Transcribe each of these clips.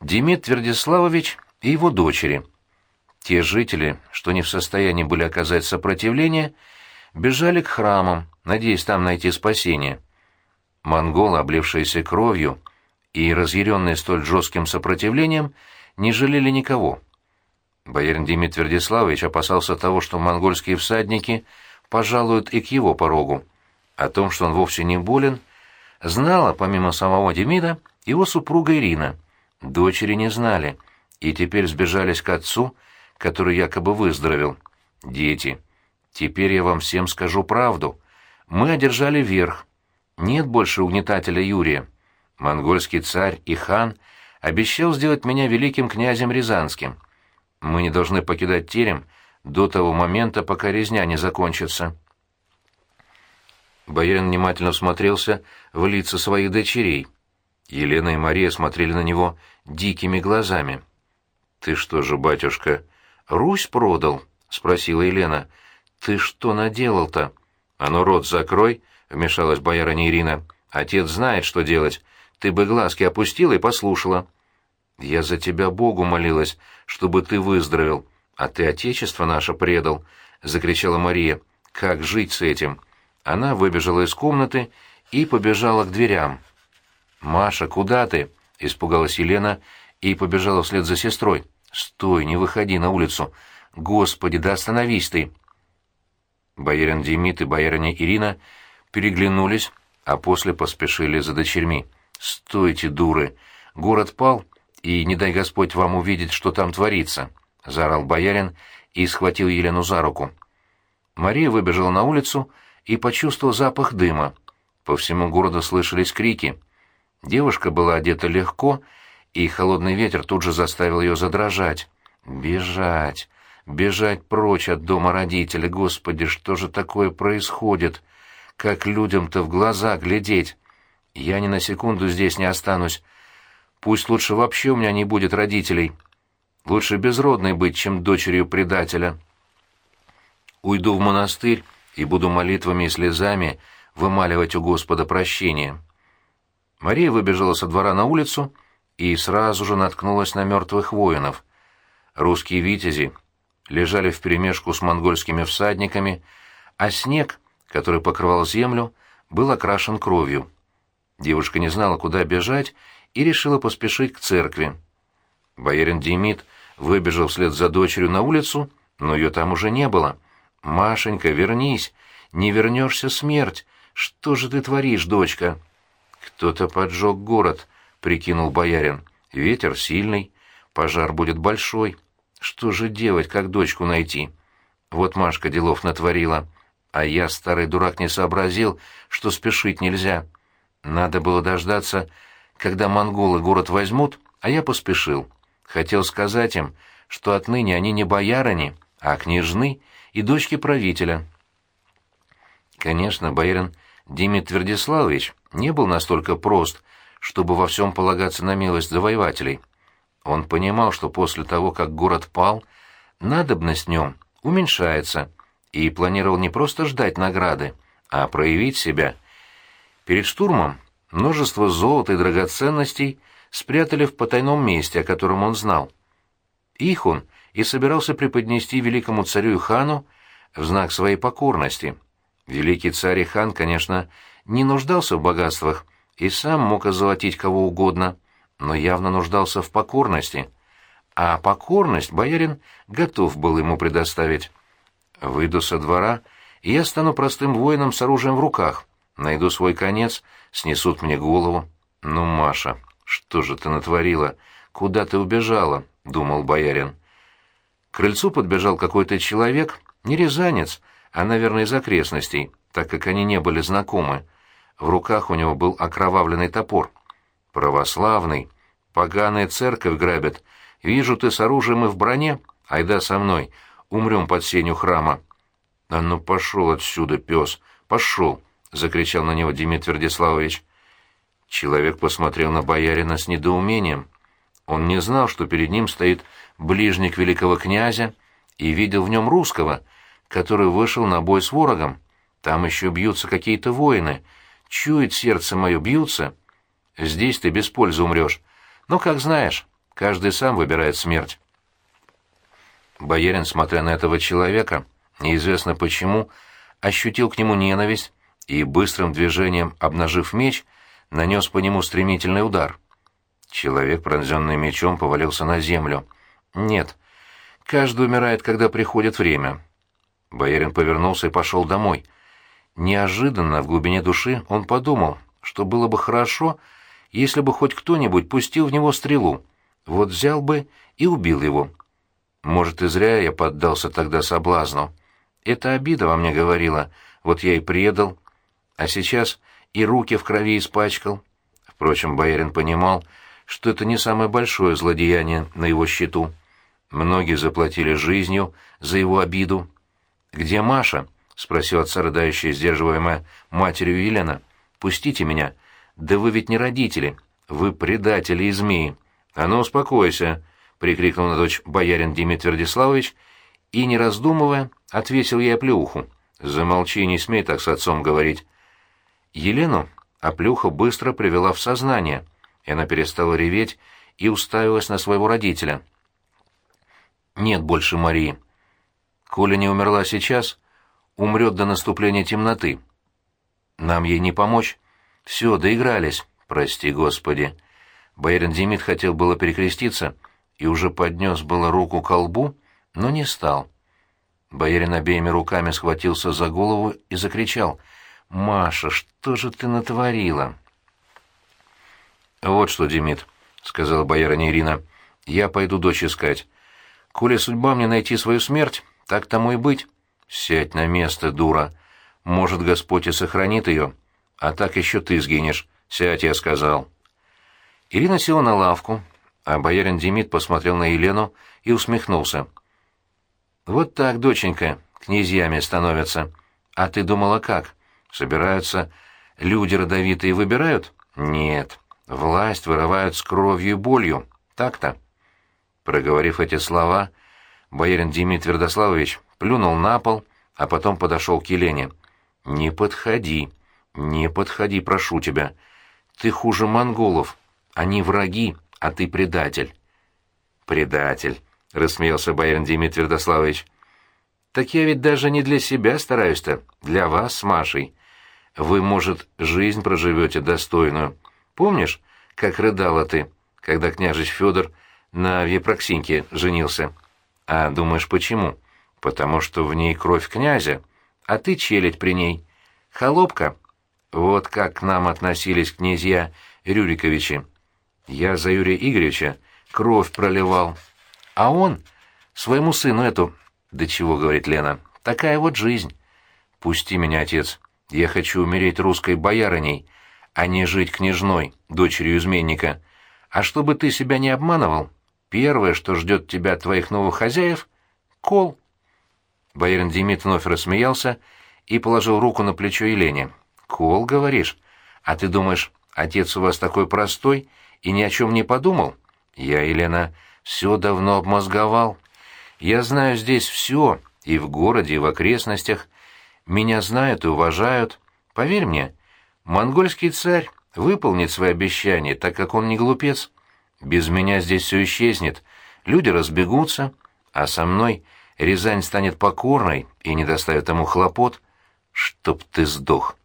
Демид Твердиславович и его дочери. Те жители, что не в состоянии были оказать сопротивление, бежали к храмам, надеясь там найти спасение. Монголы, облившиеся кровью и разъяренные столь жестким сопротивлением, не жалели никого. Боярин Демид Твердиславович опасался того, что монгольские всадники пожалуют и к его порогу. О том, что он вовсе не болен, знала, помимо самого Демида, его супруга Ирина. Дочери не знали, и теперь сбежались к отцу, который якобы выздоровел. «Дети, теперь я вам всем скажу правду. Мы одержали верх. Нет больше угнетателя Юрия. Монгольский царь и хан обещал сделать меня великим князем Рязанским. Мы не должны покидать терем до того момента, пока резня не закончится». Боярин внимательно смотрелся в лица своих дочерей. Елена и Мария смотрели на него дикими глазами. «Ты что же, батюшка, Русь продал?» — спросила Елена. «Ты что наделал-то?» «А ну, рот закрой!» — вмешалась боярыня Ирина. «Отец знает, что делать. Ты бы глазки опустила и послушала». «Я за тебя Богу молилась, чтобы ты выздоровел, а ты Отечество наше предал», — закричала Мария. «Как жить с этим?» Она выбежала из комнаты и побежала к дверям. «Маша, куда ты?» — испугалась Елена и побежала вслед за сестрой. «Стой, не выходи на улицу! Господи, да остановись ты!» Боярин Демид и боярыня Ирина переглянулись, а после поспешили за дочерьми. «Стойте, дуры! Город пал, и не дай Господь вам увидеть, что там творится!» — заорал боярин и схватил Елену за руку. Мария выбежала на улицу и почувствовал запах дыма. По всему городу слышались крики. Девушка была одета легко, и холодный ветер тут же заставил ее задрожать. «Бежать! Бежать прочь от дома родителей! Господи, что же такое происходит? Как людям-то в глаза глядеть? Я ни на секунду здесь не останусь. Пусть лучше вообще у меня не будет родителей. Лучше безродной быть, чем дочерью предателя. Уйду в монастырь, и буду молитвами и слезами вымаливать у Господа прощение». Мария выбежала со двора на улицу и сразу же наткнулась на мертвых воинов. Русские витязи лежали вперемешку с монгольскими всадниками, а снег, который покрывал землю, был окрашен кровью. Девушка не знала, куда бежать, и решила поспешить к церкви. Боярин Демид выбежал вслед за дочерью на улицу, но ее там уже не было — «Машенька, вернись! Не вернешься смерть! Что же ты творишь, дочка?» «Кто-то поджег город», — прикинул боярин. «Ветер сильный, пожар будет большой. Что же делать, как дочку найти?» Вот Машка делов натворила. А я, старый дурак, не сообразил, что спешить нельзя. Надо было дождаться, когда монголы город возьмут, а я поспешил. Хотел сказать им, что отныне они не боярыни, а княжны, и дочки правителя. Конечно, боярин Димит Твердиславович не был настолько прост, чтобы во всем полагаться на милость завоевателей. Он понимал, что после того, как город пал, надобность в нем уменьшается, и планировал не просто ждать награды, а проявить себя. Перед штурмом множество золота и драгоценностей спрятали в потайном месте, о котором он знал. Их он и собирался преподнести великому царю и хану в знак своей покорности. Великий царь и хан, конечно, не нуждался в богатствах и сам мог озолотить кого угодно, но явно нуждался в покорности. А покорность боярин готов был ему предоставить. «Выйду со двора, и я стану простым воином с оружием в руках. Найду свой конец, снесут мне голову. Ну, Маша, что же ты натворила? Куда ты убежала?» — думал боярин. К крыльцу подбежал какой-то человек, не рязанец, а, наверное, из окрестностей, так как они не были знакомы. В руках у него был окровавленный топор. «Православный! Поганая церковь грабят! Вижу, ты с оружием и в броне. Айда со мной, умрем под сенью храма!» «А ну пошел отсюда, пес! Пошел!» — закричал на него Демид Твердиславович. Человек посмотрел на боярина с недоумением. Он не знал, что перед ним стоит ближник великого князя, и видел в нем русского, который вышел на бой с ворогом. Там еще бьются какие-то воины. Чует сердце мое, бьются. Здесь ты без пользы умрешь. Но, как знаешь, Каждый сам выбирает смерть. Боярин, смотря на этого человека, неизвестно почему, ощутил к нему ненависть и, быстрым движением обнажив меч, нанес по нему стремительный удар. Человек, пронзенный мечом, повалился на землю. «Нет, каждый умирает, когда приходит время». Боярин повернулся и пошел домой. Неожиданно, в глубине души, он подумал, что было бы хорошо, если бы хоть кто-нибудь пустил в него стрелу. Вот взял бы и убил его. Может, и зря я поддался тогда соблазну. Это обида во мне говорила, вот я и предал. А сейчас и руки в крови испачкал. Впрочем, боярин понимал, что это не самое большое злодеяние на его счету. Многие заплатили жизнью за его обиду. «Где Маша?» — спросил отца рыдающая, сдерживаемая матерью Елена. «Пустите меня. Да вы ведь не родители. Вы предатели и змеи. А ну, успокойся!» — прикрикнул на дочь боярин Дмитрий Владиславович и, не раздумывая, отвесил ей оплеуху. «Замолчи, не смей так с отцом говорить». Елену оплюха быстро привела в сознание, и она перестала реветь и уставилась на своего родителя. «Нет больше Марии. Коля не умерла сейчас, умрет до наступления темноты. Нам ей не помочь. Все, доигрались. Прости, Господи». Боярин Демид хотел было перекреститься и уже поднес было руку к колбу, но не стал. Боярин обеими руками схватился за голову и закричал. «Маша, что же ты натворила?» «Вот что, Демид», — сказала боярыня Ирина, — «я пойду дочь искать. Коли судьба мне найти свою смерть, так тому и быть. Сядь на место, дура. Может, Господь и сохранит ее, а так еще ты сгинешь. Сядь, я сказал». Ирина села на лавку, а боярин Демид посмотрел на Елену и усмехнулся. «Вот так, доченька, князьями становятся. А ты думала как? Собираются люди родовитые выбирают? Нет. Власть вырывают с кровью и болью. Так-то». Проговорив эти слова, боярин Демид Твердославович плюнул на пол, а потом подошел к Елене. «Не подходи, не подходи, прошу тебя. Ты хуже монголов. Они враги, а ты предатель». «Предатель», — рассмеялся боярин Демид Твердославович. «Так я ведь даже не для себя стараюсь-то, для вас с Машей. Вы, может, жизнь проживете достойную. Помнишь, как рыдала ты, когда княжич Федор на Вепроксиньке женился? А думаешь, почему? Потому что в ней кровь князя, а ты челядь при ней. Холопка. Вот как к нам относились князья Рюриковичи. Я за Юрия Игоревича кровь проливал. А он своему сыну эту... Да чего, говорит Лена, такая вот жизнь. Пусти меня, отец. Я хочу умереть русской боярыней, а не жить княжной, дочерью изменника. А чтобы ты себя не обманывал, первое, что ждет тебя от твоих новых хозяев — кол. Боярин Демид вновь рассмеялся и положил руку на плечо Елене. «Кол, говоришь? А ты думаешь, отец у вас такой простой и ни о чем не подумал? Я, Елена, все давно обмозговал. Я знаю здесь все, и в городе, и в окрестностях. Меня знают и уважают. Поверь мне, монгольский царь выполнит свои обещания, так как он не глупец. Без меня здесь все исчезнет, люди разбегутся, а со мной Рязань станет покорной и не доставит ему хлопот. Чтоб ты сдох.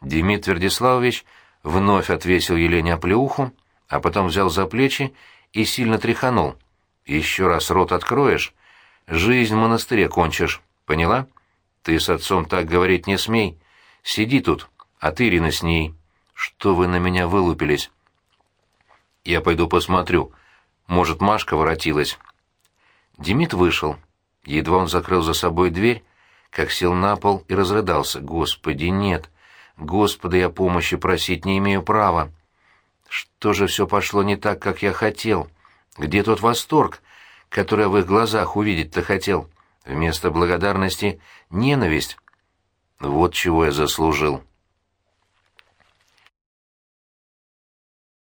Демид Твердиславович вновь отвесил Елене оплеуху, а потом взял за плечи и сильно тряханул. «Еще раз рот откроешь, жизнь в монастыре кончишь, поняла? Ты с отцом так говорить не смей. Сиди тут, а ты, Ирина, с ней. Что вы на меня вылупились?» «Я пойду посмотрю. Может, Машка воротилась?» Демид вышел. Едва он закрыл за собой дверь, как сел на пол и разрыдался. «Господи, нет! Господа, я помощи просить не имею права!» Что же все пошло не так, как я хотел? Где тот восторг, который в их глазах увидеть-то хотел? Вместо благодарности — ненависть. Вот чего я заслужил.